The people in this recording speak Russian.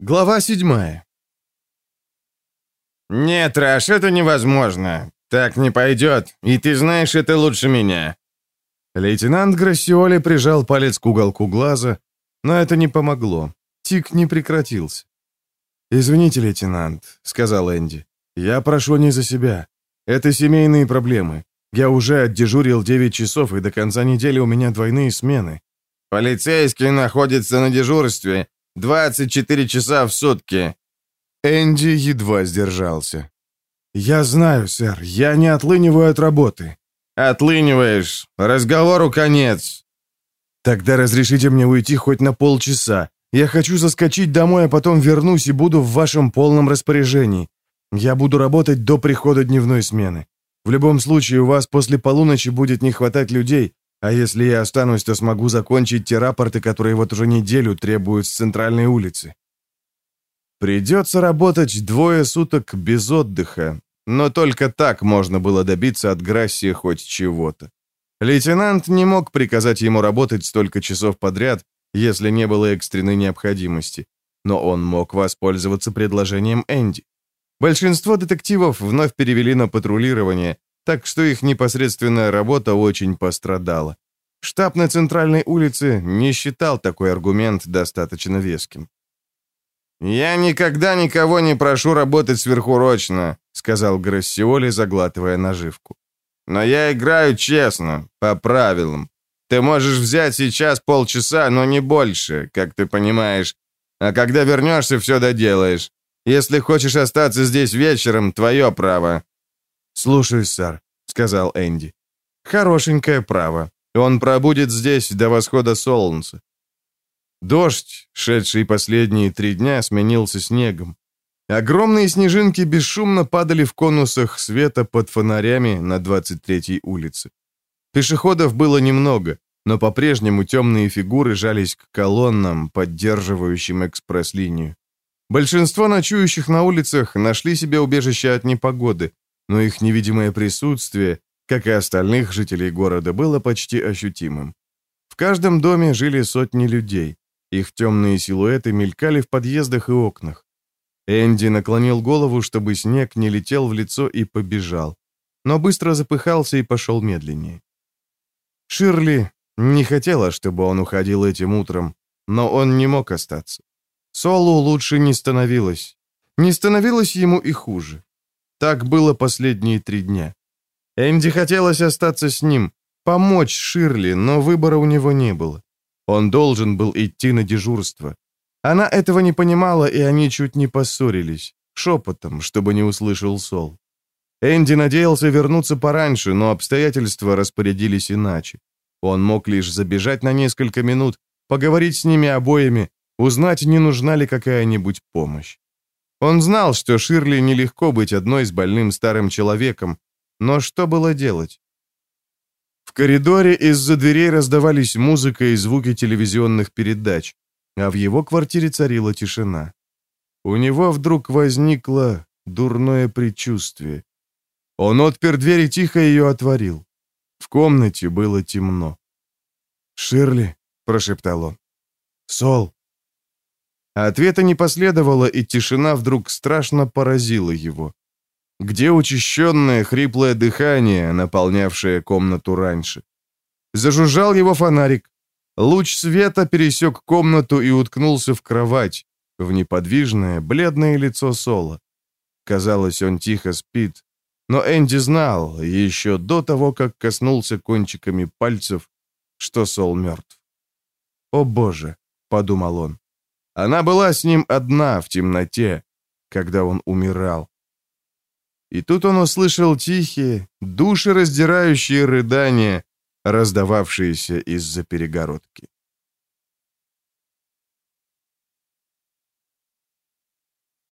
Глава седьмая. «Нет, Раш, это невозможно. Так не пойдет, и ты знаешь это лучше меня». Лейтенант Грассиоли прижал палец к уголку глаза, но это не помогло. Тик не прекратился. «Извините, лейтенант», — сказал Энди. «Я прошу не за себя. Это семейные проблемы. Я уже отдежурил 9 часов, и до конца недели у меня двойные смены». «Полицейский находится на дежурстве. 24 часа в сутки». Энди едва сдержался. «Я знаю, сэр, я не отлыниваю от работы». «Отлыниваешь. Разговору конец». «Тогда разрешите мне уйти хоть на полчаса. Я хочу заскочить домой, а потом вернусь и буду в вашем полном распоряжении. Я буду работать до прихода дневной смены. В любом случае, у вас после полуночи будет не хватать людей, а если я останусь, то смогу закончить те рапорты, которые вот уже неделю требуют с центральной улицы. Придется работать двое суток без отдыха, но только так можно было добиться от Грассии хоть чего-то. Лейтенант не мог приказать ему работать столько часов подряд, если не было экстренной необходимости, но он мог воспользоваться предложением Энди. Большинство детективов вновь перевели на патрулирование, так что их непосредственная работа очень пострадала. Штаб на центральной улице не считал такой аргумент достаточно веским. «Я никогда никого не прошу работать сверхурочно», сказал Грассиоли, заглатывая наживку. «Но я играю честно, по правилам. Ты можешь взять сейчас полчаса, но не больше, как ты понимаешь. А когда вернешься, все доделаешь. Если хочешь остаться здесь вечером, твое право. «Слушаюсь, сэр», — сказал Энди. «Хорошенькое право. Он пробудет здесь до восхода солнца». Дождь, шедший последние три дня, сменился снегом. Огромные снежинки бесшумно падали в конусах света под фонарями на 23-й улице. Пешеходов было немного, но по-прежнему темные фигуры жались к колоннам, поддерживающим экспресс-линию. Большинство ночующих на улицах нашли себе убежище от непогоды, но их невидимое присутствие, как и остальных жителей города, было почти ощутимым. В каждом доме жили сотни людей. Их темные силуэты мелькали в подъездах и окнах. Энди наклонил голову, чтобы снег не летел в лицо и побежал, но быстро запыхался и пошел медленнее. Ширли не хотела, чтобы он уходил этим утром, но он не мог остаться. Солу лучше не становилось. Не становилось ему и хуже. Так было последние три дня. Энди хотелось остаться с ним, помочь Ширли, но выбора у него не было. Он должен был идти на дежурство. Она этого не понимала, и они чуть не поссорились, шепотом, чтобы не услышал Сол. Энди надеялся вернуться пораньше, но обстоятельства распорядились иначе. Он мог лишь забежать на несколько минут, поговорить с ними обоими, узнать, не нужна ли какая-нибудь помощь. Он знал, что Ширли нелегко быть одной с больным старым человеком, но что было делать? В коридоре из-за дверей раздавались музыка и звуки телевизионных передач, а в его квартире царила тишина. У него вдруг возникло дурное предчувствие. Он отпер дверь и тихо ее отворил. В комнате было темно. «Ширли», — прошептал он. «Сол, Ответа не последовало, и тишина вдруг страшно поразила его. Где учащенное хриплое дыхание, наполнявшее комнату раньше? Зажужжал его фонарик. Луч света пересек комнату и уткнулся в кровать, в неподвижное, бледное лицо Сола. Казалось, он тихо спит, но Энди знал, еще до того, как коснулся кончиками пальцев, что Сол мертв. «О боже!» — подумал он. Она была с ним одна в темноте, когда он умирал. И тут он услышал тихие, душераздирающие рыдания, раздававшиеся из-за перегородки.